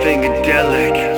psychedelic